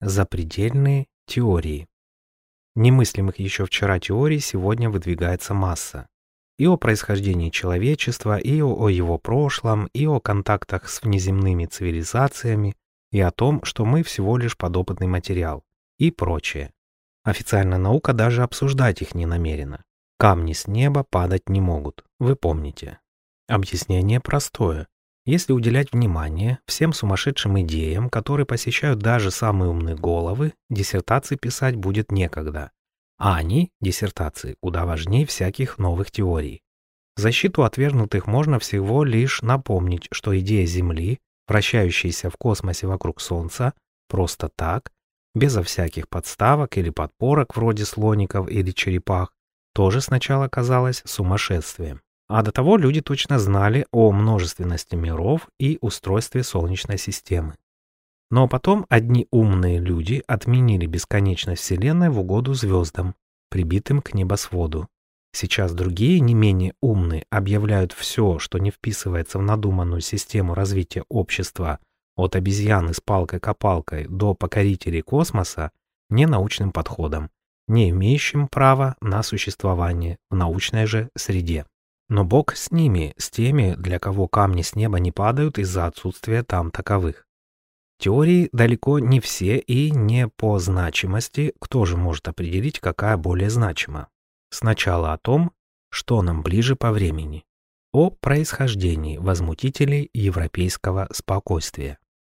Запредельные теории. Немыслимых еще вчера теорий сегодня выдвигается масса. И о происхождении человечества, и о его прошлом, и о контактах с внеземными цивилизациями, и о том, что мы всего лишь подопытный материал, и прочее. Официальная наука даже обсуждать их не намерена. Камни с неба падать не могут, вы помните. Объяснение простое. Если уделять внимание всем сумасшедшим идеям, которые посещают даже самые умные головы, диссертации писать будет некогда. А они, диссертации, куда важнее всяких новых теорий. Защиту отвергнутых можно всего лишь напомнить, что идея Земли, вращающаяся в космосе вокруг Солнца, просто так, безо всяких подставок или подпорок вроде слоников или черепах, тоже сначала казалось сумасшествием. А до того люди точно знали о множественности миров и устройстве Солнечной системы. Но потом одни умные люди отменили бесконечность Вселенной в угоду звездам, прибитым к небосводу. Сейчас другие, не менее умные, объявляют все, что не вписывается в надуманную систему развития общества, от обезьяны с палкой-копалкой до покорителей космоса, ненаучным подходом, не имеющим права на существование в научной же среде. Но Бог с ними, с теми, для кого камни с неба не падают из-за отсутствия там таковых. Теории далеко не все и не по значимости, кто же может определить, какая более значима. Сначала о том, что нам ближе по времени, о происхождении возмутителей европейского спокойствия.